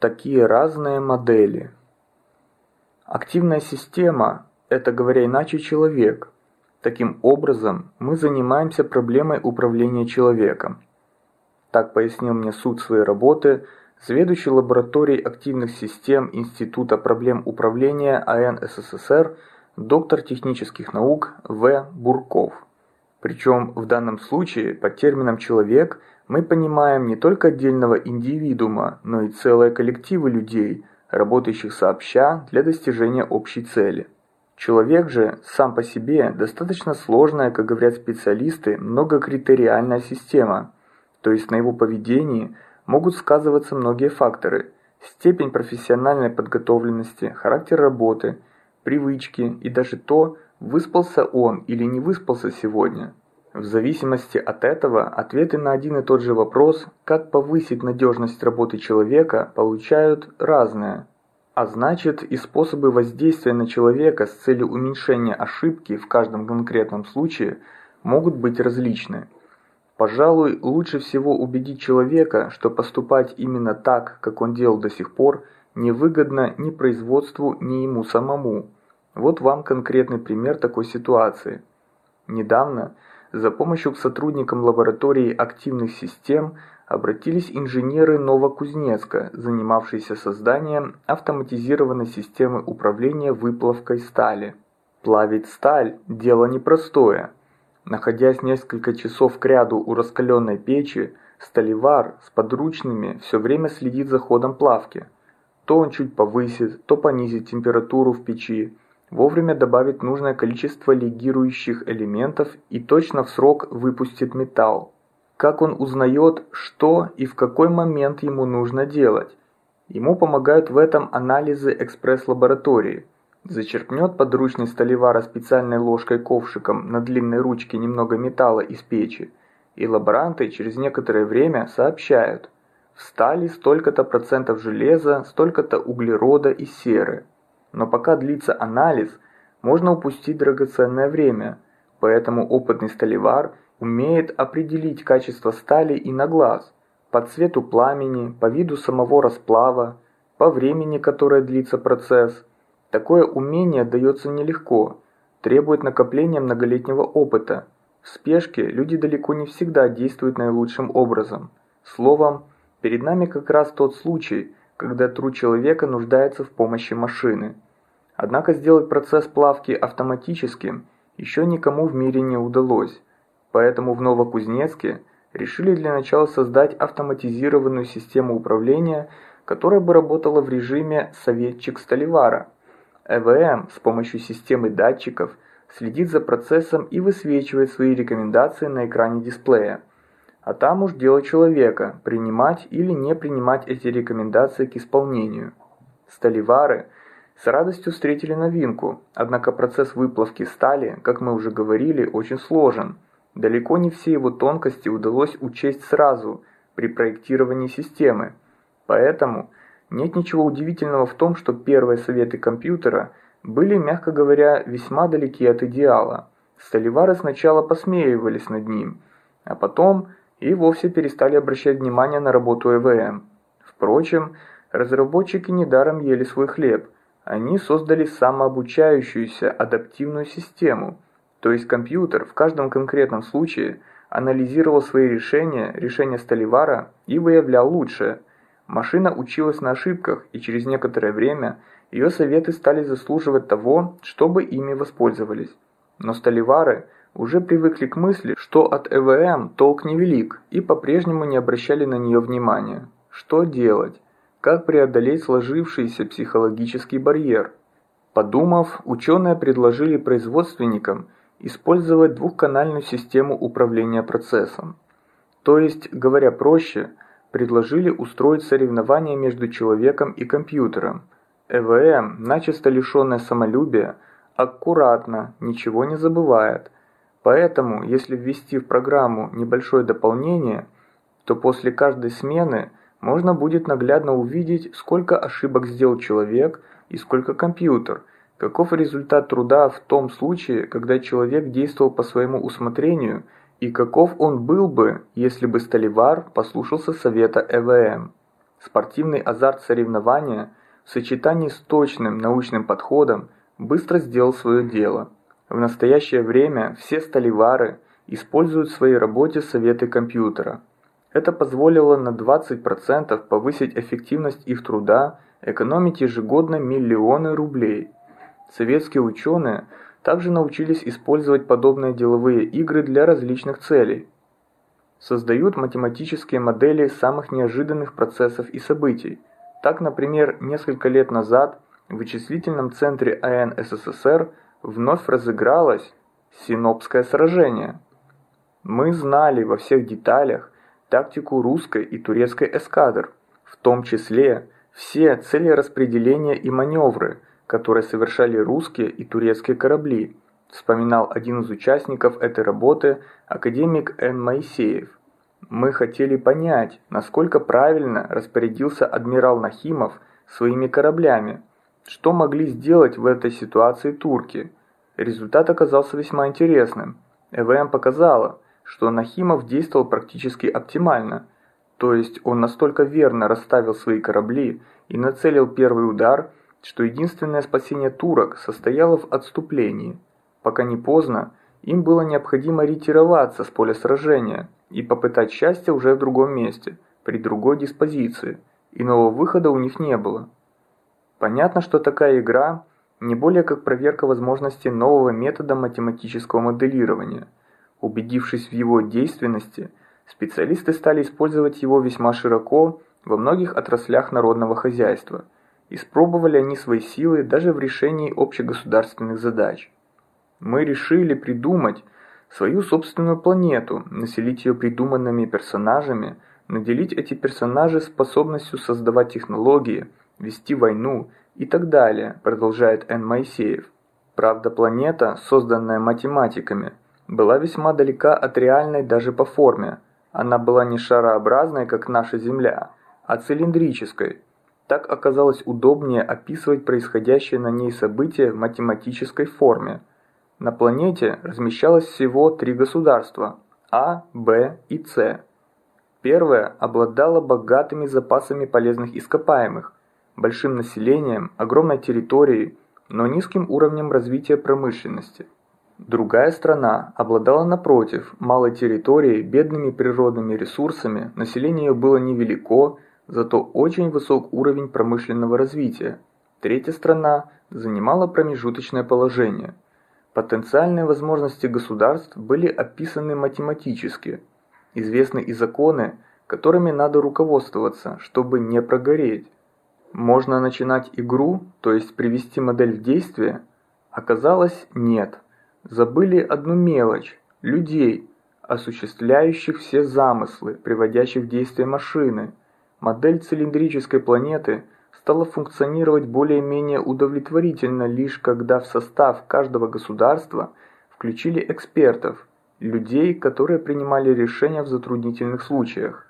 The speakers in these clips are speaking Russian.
Такие разные модели. Активная система – это, говоря иначе, человек. Таким образом, мы занимаемся проблемой управления человеком. Так пояснил мне суть своей работы заведующий лабораторией активных систем Института проблем управления АН СССР доктор технических наук В. Бурков. Причем в данном случае под термином «человек» мы понимаем не только отдельного индивидуума, но и целые коллективы людей, работающих сообща для достижения общей цели. Человек же сам по себе достаточно сложная, как говорят специалисты, многокритериальная система, то есть на его поведении могут сказываться многие факторы – степень профессиональной подготовленности, характер работы, привычки и даже то, выспался он или не выспался сегодня – в зависимости от этого ответы на один и тот же вопрос, как повысить надежность работы человека, получают разные. А значит и способы воздействия на человека с целью уменьшения ошибки в каждом конкретном случае могут быть различны. Пожалуй, лучше всего убедить человека, что поступать именно так, как он делал до сих пор, невыгодно ни производству, ни ему самому. Вот вам конкретный пример такой ситуации. Недавно за помощью к сотрудникам лаборатории активных систем обратились инженеры Новокузнецка, занимавшиеся созданием автоматизированной системы управления выплавкой стали. Плавить сталь – дело непростое. Находясь несколько часов кряду у раскаленной печи, сталевар с подручными все время следит за ходом плавки. То он чуть повысит, то понизит температуру в печи, вовремя добавит нужное количество легирующих элементов и точно в срок выпустит металл. Как он узнает, что и в какой момент ему нужно делать? Ему помогают в этом анализы экспресс-лаборатории. Зачерпнет подручный столевара специальной ложкой-ковшиком на длинной ручке немного металла из печи, и лаборанты через некоторое время сообщают – в стали столько-то процентов железа, столько-то углерода и серы. Но пока длится анализ, можно упустить драгоценное время, поэтому опытный сталевар умеет определить качество стали и на глаз, по цвету пламени, по виду самого расплава, по времени, которое длится процесс. Такое умение дается нелегко, требует накопления многолетнего опыта. В спешке люди далеко не всегда действуют наилучшим образом. Словом, перед нами как раз тот случай, когда труд человека нуждается в помощи машины. Однако сделать процесс плавки автоматическим еще никому в мире не удалось, поэтому в Новокузнецке решили для начала создать автоматизированную систему управления, которая бы работала в режиме «советчик Столивара». ЭВМ с помощью системы датчиков следит за процессом и высвечивает свои рекомендации на экране дисплея. А там уж дело человека, принимать или не принимать эти рекомендации к исполнению. Столивары с радостью встретили новинку, однако процесс выплавки стали, как мы уже говорили, очень сложен. Далеко не все его тонкости удалось учесть сразу при проектировании системы. Поэтому нет ничего удивительного в том, что первые советы компьютера были, мягко говоря, весьма далеки от идеала. Столивары сначала посмеивались над ним, а потом и вовсе перестали обращать внимание на работу ЭВМ. Впрочем, разработчики недаром ели свой хлеб. Они создали самообучающуюся адаптивную систему, то есть компьютер в каждом конкретном случае анализировал свои решения, решения Столивара и выявлял лучшее. Машина училась на ошибках, и через некоторое время ее советы стали заслуживать того, чтобы ими воспользовались. Но Столивары – уже привыкли к мысли, что от ЭВМ толк невелик и по-прежнему не обращали на нее внимания. Что делать? Как преодолеть сложившийся психологический барьер? Подумав, ученые предложили производственникам использовать двухканальную систему управления процессом. То есть, говоря проще, предложили устроить соревнование между человеком и компьютером. ЭВМ, начисто лишенное самолюбия, аккуратно, ничего не забывает – Поэтому, если ввести в программу небольшое дополнение, то после каждой смены можно будет наглядно увидеть, сколько ошибок сделал человек и сколько компьютер, каков результат труда в том случае, когда человек действовал по своему усмотрению и каков он был бы, если бы Столивар послушался совета ЭВМ. Спортивный азарт соревнования в сочетании с точным научным подходом быстро сделал свое дело. В настоящее время все столевары используют в своей работе советы компьютера. Это позволило на 20% повысить эффективность их труда, экономить ежегодно миллионы рублей. Советские ученые также научились использовать подобные деловые игры для различных целей. Создают математические модели самых неожиданных процессов и событий. Так, например, несколько лет назад в вычислительном центре АН СССР вновь разыгралось Синопское сражение. Мы знали во всех деталях тактику русской и турецкой эскадр, в том числе все цели распределения и маневры, которые совершали русские и турецкие корабли, вспоминал один из участников этой работы, академик Н. Моисеев. Мы хотели понять, насколько правильно распорядился адмирал Нахимов своими кораблями, что могли сделать в этой ситуации турки. Результат оказался весьма интересным. ЭВМ показала, что Нахимов действовал практически оптимально, то есть он настолько верно расставил свои корабли и нацелил первый удар, что единственное спасение турок состояло в отступлении. Пока не поздно, им было необходимо ретироваться с поля сражения и попытать счастье уже в другом месте, при другой диспозиции. Иного выхода у них не было. Понятно, что такая игра не более как проверка возможности нового метода математического моделирования – Убедившись в его действенности, специалисты стали использовать его весьма широко во многих отраслях народного хозяйства. Испробовали они свои силы даже в решении общегосударственных задач. Мы решили придумать свою собственную планету, населить ее придуманными персонажами, наделить эти персонажи способностью создавать технологии, вести войну и так далее, продолжает Н. Моисеев. Правда, планета, созданная математиками – была весьма далека от реальной даже по форме. Она была не шарообразной, как наша Земля, а цилиндрической. Так оказалось удобнее описывать происходящее на ней события в математической форме. На планете размещалось всего три государства – А, Б и С. Первое обладало богатыми запасами полезных ископаемых, большим населением, огромной территорией, но низким уровнем развития промышленности – Другая страна обладала напротив малой территорией, бедными природными ресурсами, население ее было невелико, зато очень высок уровень промышленного развития. Третья страна занимала промежуточное положение. Потенциальные возможности государств были описаны математически. Известны и законы, которыми надо руководствоваться, чтобы не прогореть. Можно начинать игру, то есть привести модель в действие? Оказалось, нет. Забыли одну мелочь – людей, осуществляющих все замыслы, приводящих в действие машины. Модель цилиндрической планеты стала функционировать более-менее удовлетворительно лишь когда в состав каждого государства включили экспертов, людей, которые принимали решения в затруднительных случаях.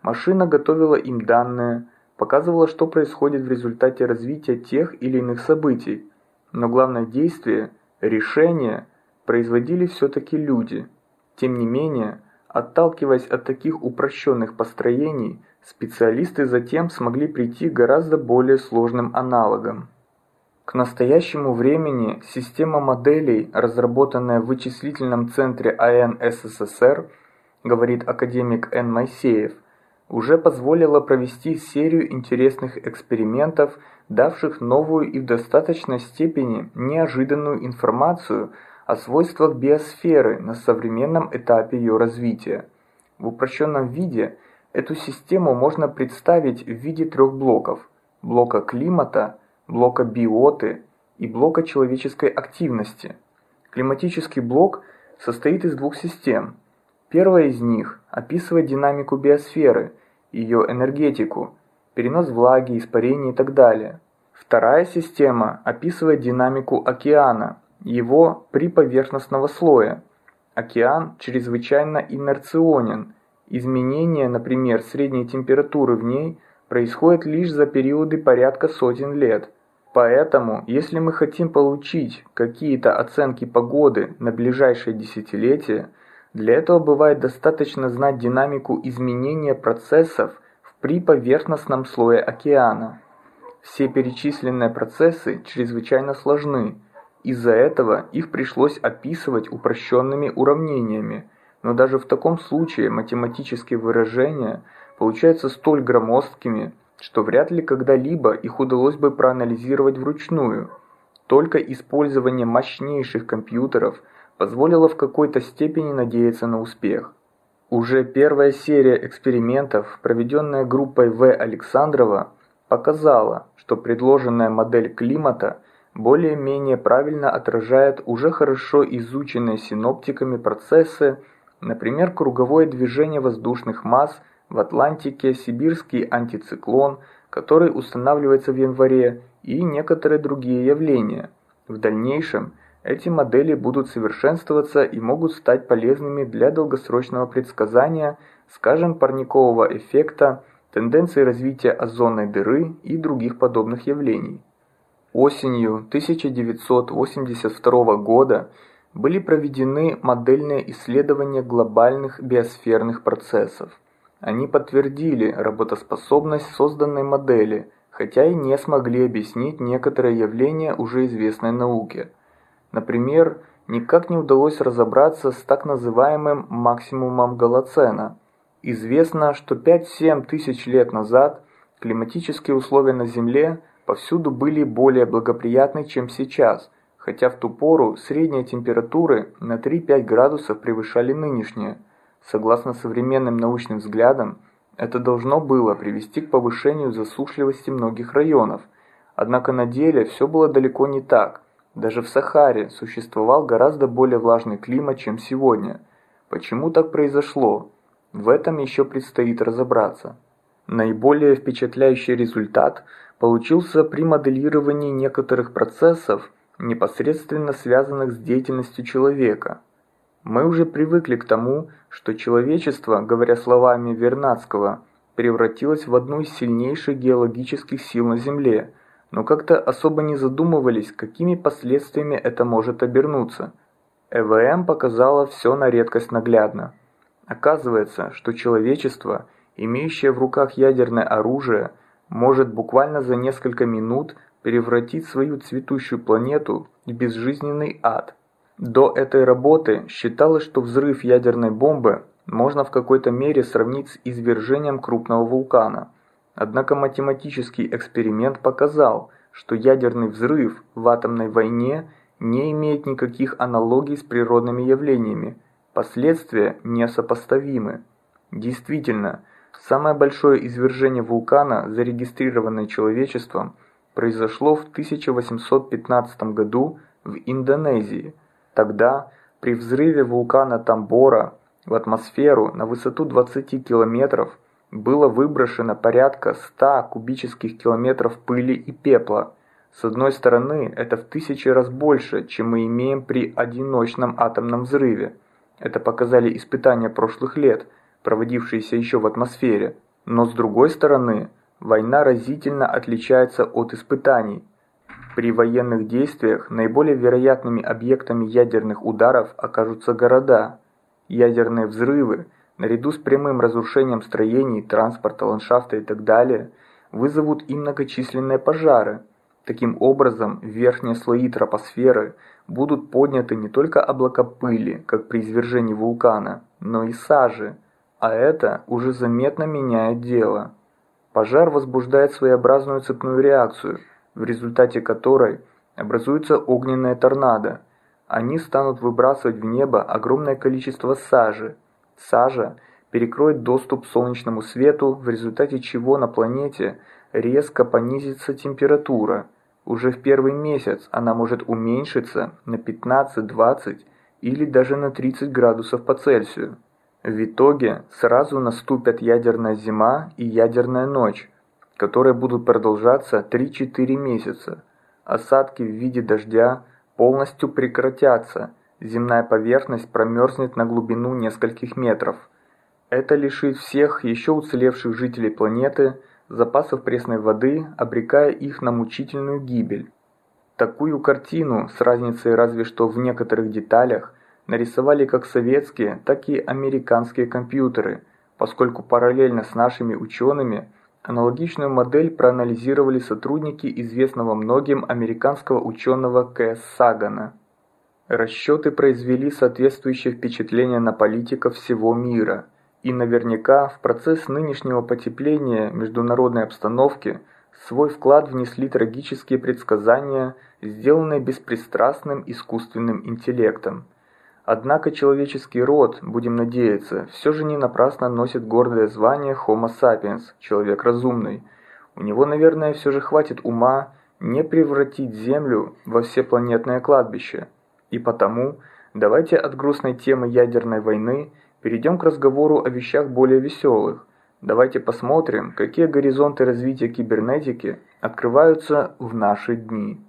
Машина готовила им данные, показывала, что происходит в результате развития тех или иных событий, но главное действие – Решения производили все-таки люди. Тем не менее, отталкиваясь от таких упрощенных построений, специалисты затем смогли прийти к гораздо более сложным аналогам. К настоящему времени система моделей, разработанная в вычислительном центре АН СССР, говорит академик Н. Моисеев, уже позволила провести серию интересных экспериментов давших новую и в достаточной степени неожиданную информацию о свойствах биосферы на современном этапе ее развития. В упрощенном виде эту систему можно представить в виде трех блоков – блока климата, блока биоты и блока человеческой активности. Климатический блок состоит из двух систем. Первая из них описывает динамику биосферы, ее энергетику – перенос влаги, испарения и так далее. Вторая система описывает динамику океана, его приповерхностного слоя. Океан чрезвычайно инерционен. Изменение, например, средней температуры в ней происходит лишь за периоды порядка сотен лет. Поэтому, если мы хотим получить какие-то оценки погоды на ближайшее десятилетие, для этого бывает достаточно знать динамику изменения процессов при поверхностном слое океана. Все перечисленные процессы чрезвычайно сложны, из-за этого их пришлось описывать упрощенными уравнениями, но даже в таком случае математические выражения получаются столь громоздкими, что вряд ли когда-либо их удалось бы проанализировать вручную. Только использование мощнейших компьютеров позволило в какой-то степени надеяться на успех. Уже первая серия экспериментов, проведенная группой В. Александрова, показала, что предложенная модель климата более-менее правильно отражает уже хорошо изученные синоптиками процессы, например, круговое движение воздушных масс в Атлантике, сибирский антициклон, который устанавливается в январе, и некоторые другие явления. В дальнейшем эти модели будут совершенствоваться и могут стать полезными для долгосрочного предсказания, скажем, парникового эффекта, тенденции развития озонной дыры и других подобных явлений. Осенью 1982 года были проведены модельные исследования глобальных биосферных процессов. Они подтвердили работоспособность созданной модели, хотя и не смогли объяснить некоторые явления уже известной науке. Например, никак не удалось разобраться с так называемым максимумом Голоцена. Известно, что 5-7 тысяч лет назад климатические условия на Земле повсюду были более благоприятны, чем сейчас, хотя в ту пору средние температуры на 3-5 градусов превышали нынешние – Согласно современным научным взглядам, это должно было привести к повышению засушливости многих районов. Однако на деле все было далеко не так. Даже в Сахаре существовал гораздо более влажный климат, чем сегодня. Почему так произошло? В этом еще предстоит разобраться. Наиболее впечатляющий результат получился при моделировании некоторых процессов, непосредственно связанных с деятельностью человека. Мы уже привыкли к тому, что человечество, говоря словами Вернадского, превратилось в одну из сильнейших геологических сил на Земле, но как-то особо не задумывались, какими последствиями это может обернуться. ЭВМ показала все на редкость наглядно. Оказывается, что человечество, имеющее в руках ядерное оружие, может буквально за несколько минут превратить свою цветущую планету в безжизненный ад – до этой работы считалось, что взрыв ядерной бомбы можно в какой-то мере сравнить с извержением крупного вулкана. Однако математический эксперимент показал, что ядерный взрыв в атомной войне не имеет никаких аналогий с природными явлениями, последствия несопоставимы. Действительно, самое большое извержение вулкана, зарегистрированное человечеством, произошло в 1815 году в Индонезии – Тогда, при взрыве вулкана Тамбора в атмосферу на высоту 20 километров было выброшено порядка 100 кубических километров пыли и пепла. С одной стороны, это в тысячи раз больше, чем мы имеем при одиночном атомном взрыве. Это показали испытания прошлых лет, проводившиеся еще в атмосфере. Но с другой стороны, война разительно отличается от испытаний – при военных действиях наиболее вероятными объектами ядерных ударов окажутся города. Ядерные взрывы, наряду с прямым разрушением строений, транспорта, ландшафта и так далее, вызовут и многочисленные пожары. Таким образом, верхние слои тропосферы будут подняты не только облака пыли, как при извержении вулкана, но и сажи, а это уже заметно меняет дело. Пожар возбуждает своеобразную цепную реакцию – в результате которой образуется огненная торнадо. Они станут выбрасывать в небо огромное количество сажи. Сажа перекроет доступ солнечному свету, в результате чего на планете резко понизится температура. Уже в первый месяц она может уменьшиться на 15-20 или даже на 30 градусов по Цельсию. В итоге сразу наступят ядерная зима и ядерная ночь, которые будут продолжаться 3-4 месяца. Осадки в виде дождя полностью прекратятся, земная поверхность промерзнет на глубину нескольких метров. Это лишит всех еще уцелевших жителей планеты запасов пресной воды, обрекая их на мучительную гибель. Такую картину, с разницей разве что в некоторых деталях, нарисовали как советские, так и американские компьютеры, поскольку параллельно с нашими учеными – Аналогичную модель проанализировали сотрудники известного многим американского ученого К. Сагана. Расчеты произвели соответствующее впечатление на политиков всего мира, и наверняка в процесс нынешнего потепления международной обстановки свой вклад внесли трагические предсказания, сделанные беспристрастным искусственным интеллектом – Однако человеческий род, будем надеяться, все же не напрасно носит гордое звание Homo sapiens, человек разумный. У него, наверное, все же хватит ума не превратить Землю во всепланетное кладбище. И потому давайте от грустной темы ядерной войны перейдем к разговору о вещах более веселых. Давайте посмотрим, какие горизонты развития кибернетики открываются в наши дни.